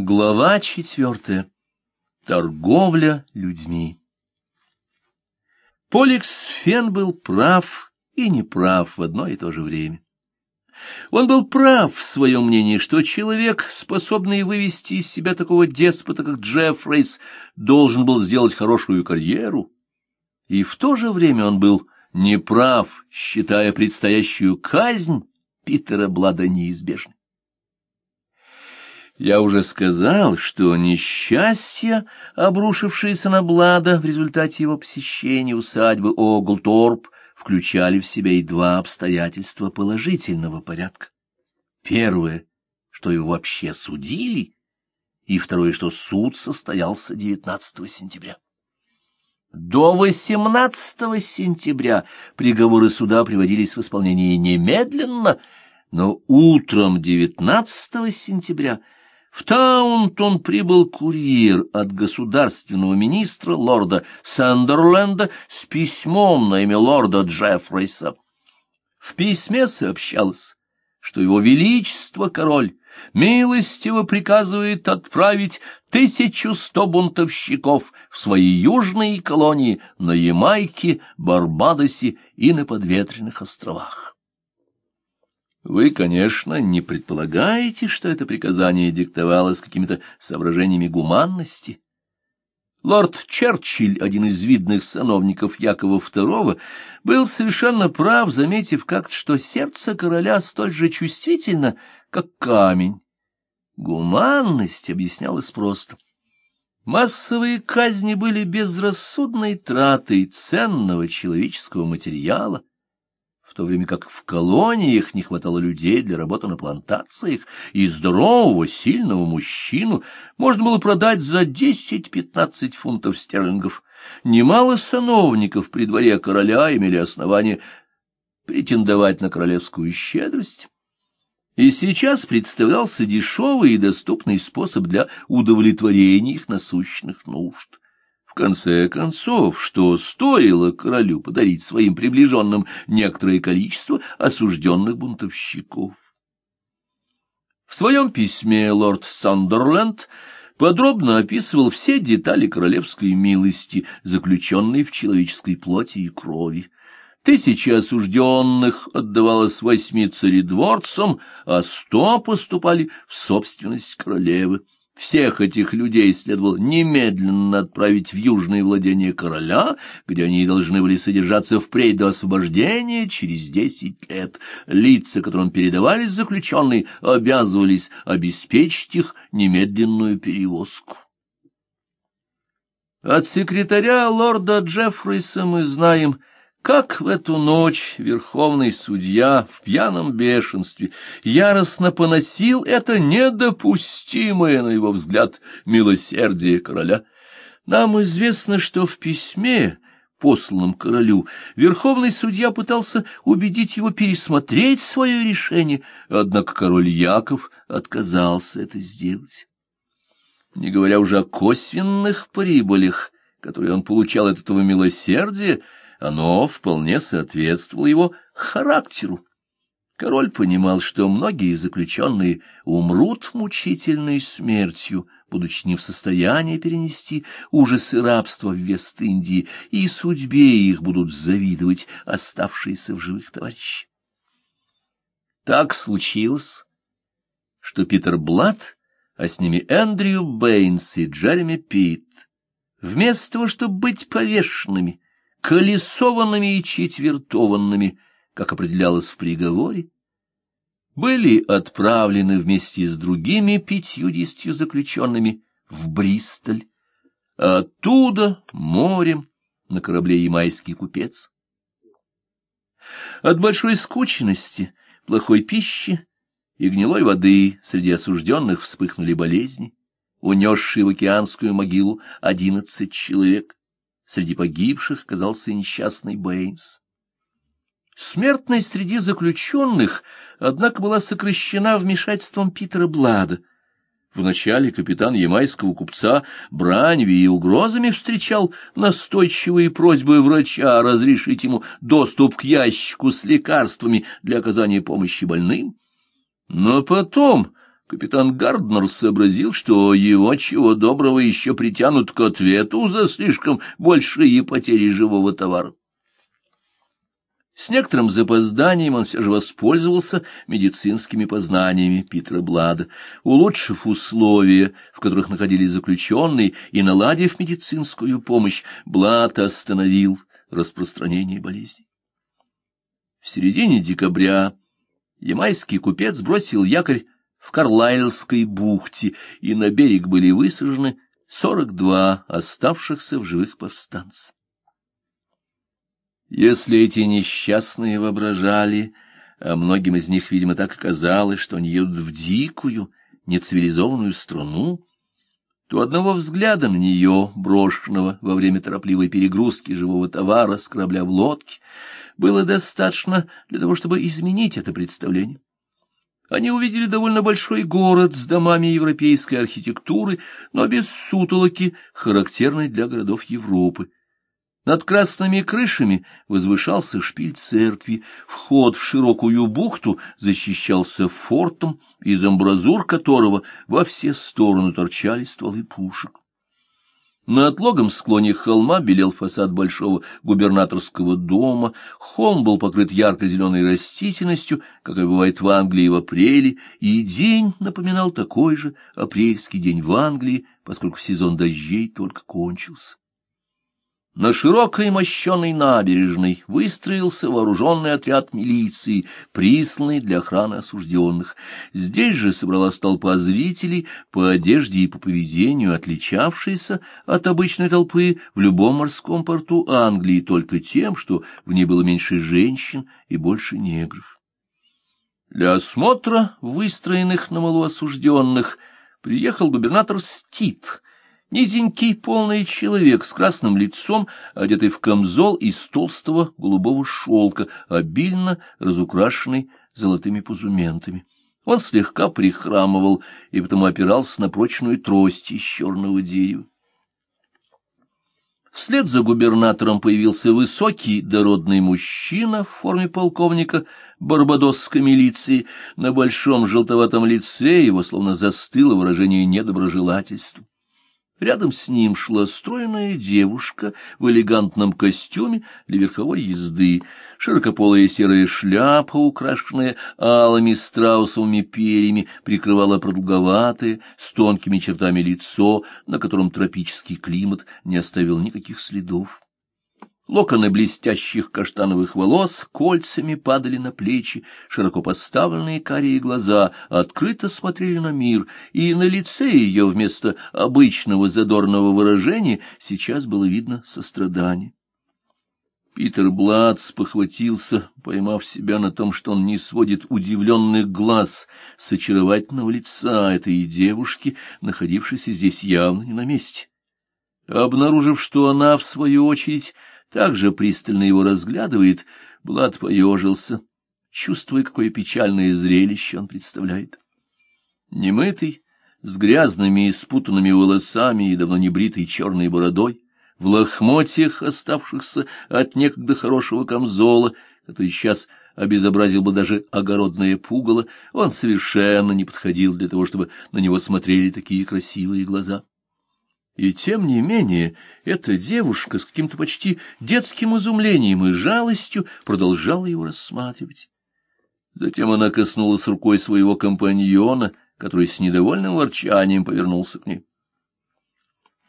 Глава четвертая. Торговля людьми. Поликс Фен был прав и неправ в одно и то же время. Он был прав в своем мнении, что человек, способный вывести из себя такого деспота, как Джеффрейс, должен был сделать хорошую карьеру, и в то же время он был неправ, считая предстоящую казнь Питера Блада неизбежной. Я уже сказал, что несчастья, обрушившиеся на Блада в результате его посещения усадьбы Оглторп, включали в себя и два обстоятельства положительного порядка. Первое, что его вообще судили, и второе, что суд состоялся 19 сентября. До 18 сентября приговоры суда приводились в исполнение немедленно, но утром 19 сентября – в Таунтон прибыл курьер от государственного министра лорда Сандерленда с письмом на имя лорда Джеффрейса. В письме сообщалось, что его величество король милостиво приказывает отправить тысячу сто бунтовщиков в свои южные колонии на Ямайке, Барбадосе и на подветренных островах. Вы, конечно, не предполагаете, что это приказание диктовалось какими-то соображениями гуманности. Лорд Черчилль, один из видных сановников Якова II, был совершенно прав, заметив как-то, что сердце короля столь же чувствительно, как камень. Гуманность объяснялась просто. Массовые казни были безрассудной тратой ценного человеческого материала, то время как в колониях не хватало людей для работы на плантациях, и здорового, сильного мужчину можно было продать за 10-15 фунтов стерлингов. Немало сановников при дворе короля имели основание претендовать на королевскую щедрость. И сейчас представлялся дешевый и доступный способ для удовлетворения их насущных нужд конце концов, что стоило королю подарить своим приближенным некоторое количество осужденных бунтовщиков. В своем письме лорд Сандерленд подробно описывал все детали королевской милости, заключенной в человеческой плоти и крови. Тысячи осужденных отдавалось восьми царедворцам, а сто поступали в собственность королевы. Всех этих людей следовало немедленно отправить в южные владения короля, где они должны были содержаться впредь до освобождения через десять лет. Лица, которым передавались заключенные, обязывались обеспечить их немедленную перевозку. От секретаря лорда Джеффрейса мы знаем, как в эту ночь верховный судья в пьяном бешенстве яростно поносил это недопустимое, на его взгляд, милосердие короля. Нам известно, что в письме, посланном королю, верховный судья пытался убедить его пересмотреть свое решение, однако король Яков отказался это сделать. Не говоря уже о косвенных прибылях, которые он получал от этого милосердия, оно вполне соответствовало его характеру. Король понимал, что многие заключенные умрут мучительной смертью, будучи не в состоянии перенести ужасы рабства в Вест-Индии, и судьбе их будут завидовать оставшиеся в живых товарищи. Так случилось, что Питер Блад, а с ними Эндрю Бэйнс и Джереми Питт, вместо того, чтобы быть повешенными, колесованными и четвертованными, как определялось в приговоре, были отправлены вместе с другими пятьюдесятью заключенными в Бристоль, а оттуда морем на корабле «Ямайский купец». От большой скученности, плохой пищи и гнилой воды среди осужденных вспыхнули болезни, унесшие в океанскую могилу одиннадцать человек. Среди погибших оказался несчастный Бэйнс. Смертность среди заключенных, однако, была сокращена вмешательством Питера Блада. Вначале капитан ямайского купца браньви и угрозами встречал настойчивые просьбы врача разрешить ему доступ к ящику с лекарствами для оказания помощи больным. Но потом Капитан Гарднер сообразил, что его чего доброго еще притянут к ответу за слишком большие потери живого товара. С некоторым запозданием он все же воспользовался медицинскими познаниями Питера Блада, улучшив условия, в которых находились заключенные, и наладив медицинскую помощь, Блад остановил распространение болезни. В середине декабря ямайский купец бросил якорь в Карлайлской бухте, и на берег были высажены сорок два оставшихся в живых повстанца. Если эти несчастные воображали, а многим из них, видимо, так казалось, что они едут в дикую, нецивилизованную страну, то одного взгляда на нее, брошенного во время торопливой перегрузки живого товара с корабля в лодке, было достаточно для того, чтобы изменить это представление. Они увидели довольно большой город с домами европейской архитектуры, но без сутолоки, характерной для городов Европы. Над красными крышами возвышался шпиль церкви, вход в широкую бухту защищался фортом, из амбразур которого во все стороны торчали стволы пушек. На отлогом склоне холма белел фасад большого губернаторского дома, холм был покрыт ярко-зеленой растительностью, какая бывает в Англии в апреле, и день напоминал такой же апрельский день в Англии, поскольку сезон дождей только кончился. На широкой мощенной набережной выстроился вооруженный отряд милиции, присланный для охраны осужденных. Здесь же собралась толпа зрителей по одежде и по поведению, отличавшаяся от обычной толпы в любом морском порту Англии только тем, что в ней было меньше женщин и больше негров. Для осмотра выстроенных на малу осужденных приехал губернатор Стит — Низенький полный человек с красным лицом, одетый в камзол из толстого голубого шелка, обильно разукрашенный золотыми пузументами. Он слегка прихрамывал и потому опирался на прочную трость из черного дерева. Вслед за губернатором появился высокий дородный мужчина в форме полковника барбадосской милиции. На большом желтоватом лице его словно застыло выражение недоброжелательства. Рядом с ним шла стройная девушка в элегантном костюме для верховой езды, широкополая серая шляпа, украшенная алыми страусовыми перьями, прикрывала продолговатое, с тонкими чертами лицо, на котором тропический климат не оставил никаких следов. Локоны блестящих каштановых волос кольцами падали на плечи, широко поставленные карие глаза открыто смотрели на мир, и на лице ее вместо обычного задорного выражения сейчас было видно сострадание. Питер Бладс похватился, поймав себя на том, что он не сводит удивленных глаз с очаровательного лица этой девушки, находившейся здесь явно не на месте. Обнаружив, что она, в свою очередь, также пристально его разглядывает, Блад поежился, чувствуя, какое печальное зрелище он представляет. Немытый, с грязными и спутанными волосами и давно небритой черной бородой, в лохмотьях, оставшихся от некогда хорошего камзола, который сейчас обезобразил бы даже огородное пугало, он совершенно не подходил для того, чтобы на него смотрели такие красивые глаза. И тем не менее эта девушка с каким-то почти детским изумлением и жалостью продолжала его рассматривать. Затем она коснулась рукой своего компаньона, который с недовольным ворчанием повернулся к ней.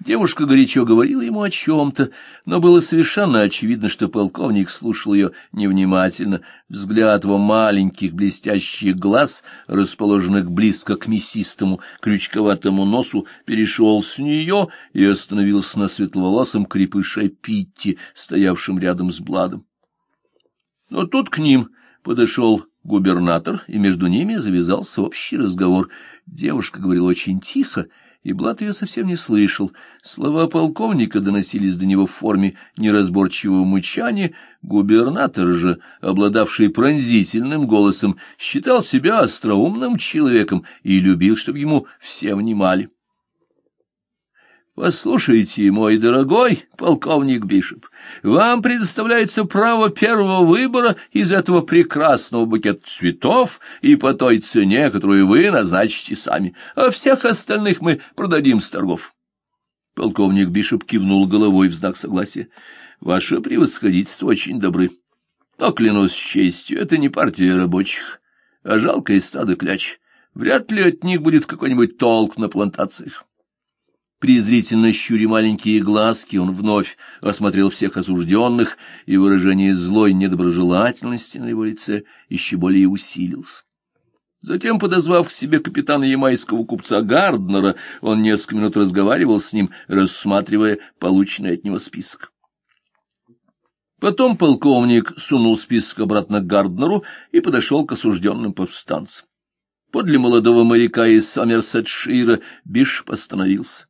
Девушка горячо говорила ему о чем-то, но было совершенно очевидно, что полковник слушал ее невнимательно. Взгляд его маленьких блестящих глаз, расположенных близко к мясистому крючковатому носу, перешел с нее и остановился на светловолосом крепыше Питти, стоявшем рядом с Бладом. Но тут к ним подошел губернатор, и между ними завязался общий разговор. Девушка говорила очень тихо, и Блат ее совсем не слышал. Слова полковника доносились до него в форме неразборчивого мычания. Губернатор же, обладавший пронзительным голосом, считал себя остроумным человеком и любил, чтобы ему все внимали. Послушайте, мой дорогой полковник Бишоп, вам предоставляется право первого выбора из этого прекрасного букета цветов и по той цене, которую вы назначите сами, а всех остальных мы продадим с торгов. Полковник Бишоп кивнул головой в знак согласия. Ваше превосходительство очень добры. Но, клянусь честью, это не партия рабочих, а жалкое стадо кляч. Вряд ли от них будет какой-нибудь толк на плантациях. Презрительно щуря маленькие глазки, он вновь осмотрел всех осужденных, и выражение злой недоброжелательности на его лице еще более усилилось. Затем, подозвав к себе капитана ямайского купца Гарднера, он несколько минут разговаривал с ним, рассматривая полученный от него список. Потом полковник сунул список обратно к Гарднеру и подошел к осужденным повстанцам. Подле молодого моряка из Сомерсетшира Биш остановился.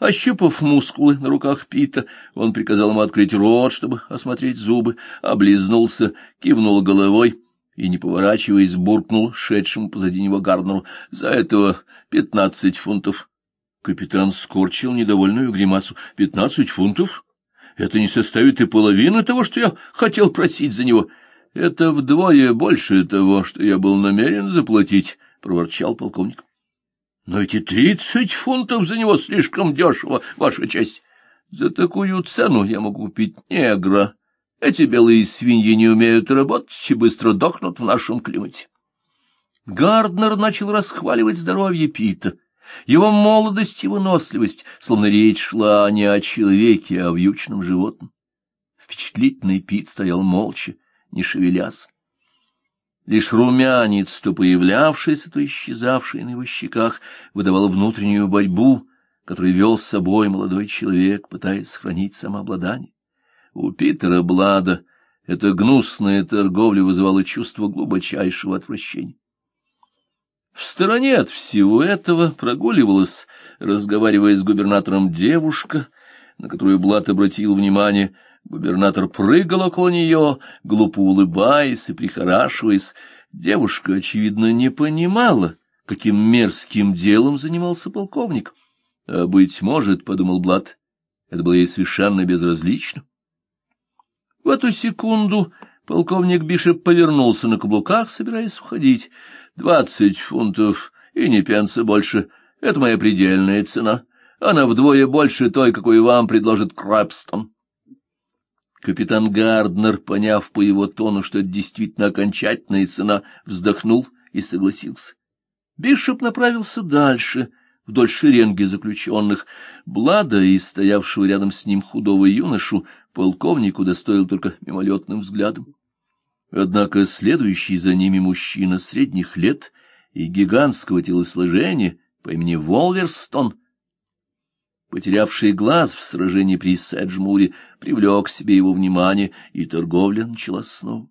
Ощупав мускулы на руках Пита, он приказал ему открыть рот, чтобы осмотреть зубы, облизнулся, кивнул головой и, не поворачиваясь, буркнул шедшему позади него Гарднеру. «За этого пятнадцать фунтов». Капитан скорчил недовольную гримасу. «Пятнадцать фунтов? Это не составит и половины того, что я хотел просить за него. Это вдвое больше того, что я был намерен заплатить», — проворчал полковник. Но эти тридцать фунтов за него слишком дешево, ваша честь. За такую цену я могу купить негра. Эти белые свиньи не умеют работать и быстро дохнут в нашем климате. Гарднер начал расхваливать здоровье Пита, его молодость и выносливость, словно речь шла не о человеке, а о вьючном животном. Впечатлительный Пит стоял молча, не шевелясь. Лишь румянец, то появлявшийся, то исчезавший на его щеках, выдавал внутреннюю борьбу, которую вел с собой молодой человек, пытаясь сохранить самообладание. У Питера Блада эта гнусная торговля вызывала чувство глубочайшего отвращения. В стороне от всего этого прогуливалась, разговаривая с губернатором девушка, на которую Блад обратил внимание — Губернатор прыгал около нее, глупо улыбаясь и прихорашиваясь. Девушка, очевидно, не понимала, каким мерзким делом занимался полковник. А, быть может, — подумал Блад, — это было ей совершенно безразлично. В эту секунду полковник Бишеп повернулся на каблуках, собираясь уходить. Двадцать фунтов и не пенса больше — это моя предельная цена. Она вдвое больше той, какую вам предложит Крэпстон. Капитан Гарднер, поняв по его тону, что это действительно окончательная цена, вздохнул и согласился. Бишоп направился дальше, вдоль шеренги заключенных. Блада и стоявшего рядом с ним худого юношу полковнику достоил только мимолетным взглядом. Однако следующий за ними мужчина средних лет и гигантского телосложения по имени Волверстон — потерявший глаз в сражении при Седжмуре, привлек к себе его внимание, и торговля началась снова.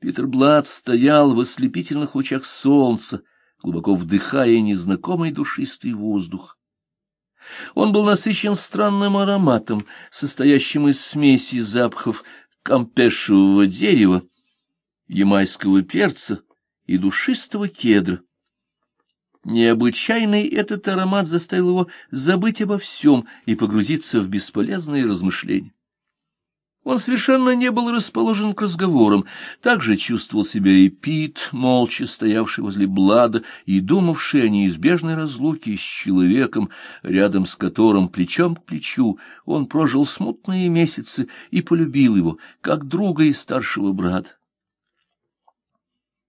Питер Блад стоял в ослепительных лучах солнца, глубоко вдыхая незнакомый душистый воздух. Он был насыщен странным ароматом, состоящим из смеси запахов кампешевого дерева, ямайского перца и душистого кедра. Необычайный этот аромат заставил его забыть обо всем и погрузиться в бесполезные размышления. Он совершенно не был расположен к разговорам, так же чувствовал себя и Пит, молча стоявший возле Блада и думавший о неизбежной разлуке с человеком, рядом с которым, плечом к плечу, он прожил смутные месяцы и полюбил его, как друга и старшего брата.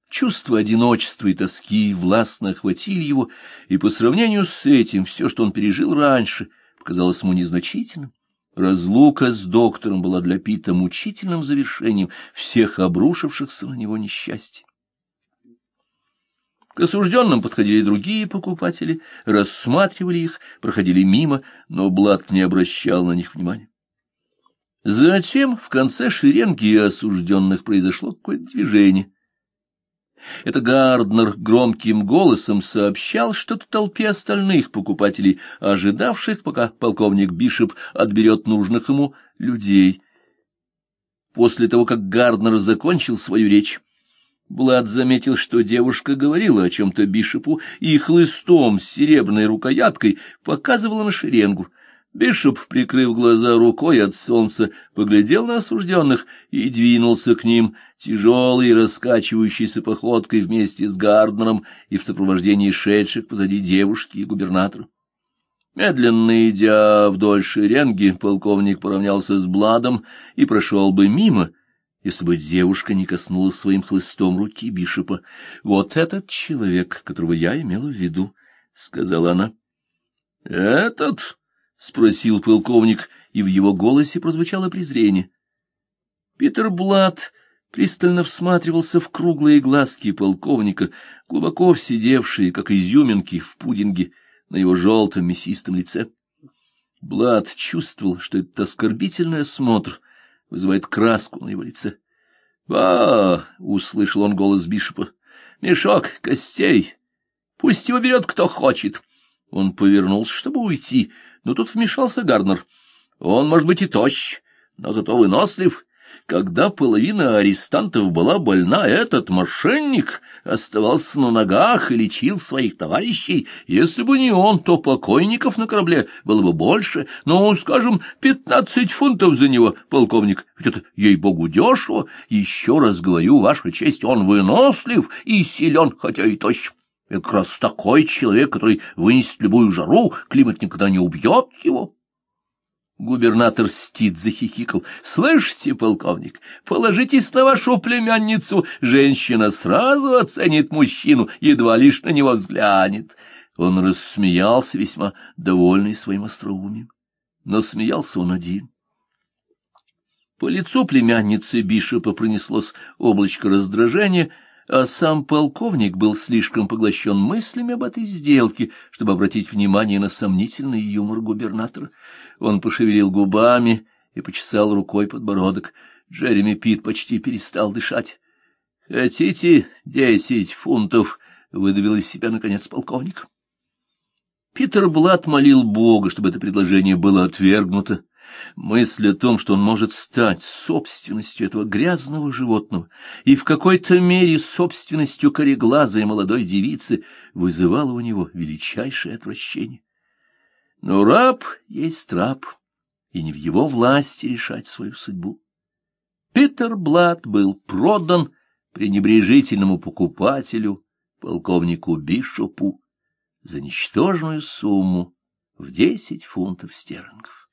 Чувство одиночества и тоски властно охватили его, и по сравнению с этим все, что он пережил раньше, показалось ему незначительным. Разлука с доктором была для Пита мучительным завершением всех обрушившихся на него несчастий. К осужденным подходили другие покупатели, рассматривали их, проходили мимо, но Блад не обращал на них внимания. Затем в конце шеренги осужденных произошло какое-то движение — это Гарднер громким голосом сообщал что-то толпе остальных покупателей, ожидавших, пока полковник Бишоп отберет нужных ему людей. После того, как Гарднер закончил свою речь, Блад заметил, что девушка говорила о чем-то Бишопу и хлыстом с серебряной рукояткой показывала на шеренгу. Бишоп, прикрыв глаза рукой от солнца, поглядел на осужденных и двинулся к ним, тяжелой раскачивающейся походкой вместе с Гарднером и в сопровождении шедших позади девушки и губернатора. Медленно идя вдоль шеренги, полковник поравнялся с Бладом и прошел бы мимо, если бы девушка не коснулась своим хлыстом руки Бишопа. «Вот этот человек, которого я имела в виду», — сказала она. «Этот?» — спросил полковник, и в его голосе прозвучало презрение. Питер Блад пристально всматривался в круглые глазки полковника, глубоко сидевшие, как изюминки в пудинге, на его желтом мясистом лице. Блад чувствовал, что этот оскорбительный осмотр вызывает краску на его лице. «Ба!» — услышал он голос Бишопа. «Мешок костей! Пусть его берет кто хочет!» Он повернулся, чтобы уйти, но тут вмешался Гарнер. «Он, может быть, и тощ, но зато вынослив. Когда половина арестантов была больна, этот мошенник оставался на ногах и лечил своих товарищей. Если бы не он, то покойников на корабле было бы больше. Ну, скажем, пятнадцать фунтов за него, полковник. Ведь это, ей-богу, дешево. Еще раз говорю, ваша честь, он вынослив и силен, хотя и тощ. Это как раз такой человек, который вынесет любую жару, климат никогда не убьет его. Губернатор Стит захихикал. — Слышите, полковник, положитесь на вашу племянницу. Женщина сразу оценит мужчину, едва лишь на него взглянет. Он рассмеялся, весьма довольный своим остроумием. Но смеялся он один. По лицу племянницы Бишопа пронеслось облачко раздражения — а сам полковник был слишком поглощен мыслями об этой сделке, чтобы обратить внимание на сомнительный юмор губернатора. Он пошевелил губами и почесал рукой подбородок. Джереми Пит почти перестал дышать. — Хотите десять фунтов? — выдавил из себя, наконец, полковник. Питер Блат молил Бога, чтобы это предложение было отвергнуто. Мысль о том, что он может стать собственностью этого грязного животного и в какой-то мере собственностью кореглазой молодой девицы, вызывала у него величайшее отвращение. Но раб есть раб, и не в его власти решать свою судьбу. Питер Блад был продан пренебрежительному покупателю, полковнику Бишопу, за ничтожную сумму в десять фунтов стерлингов.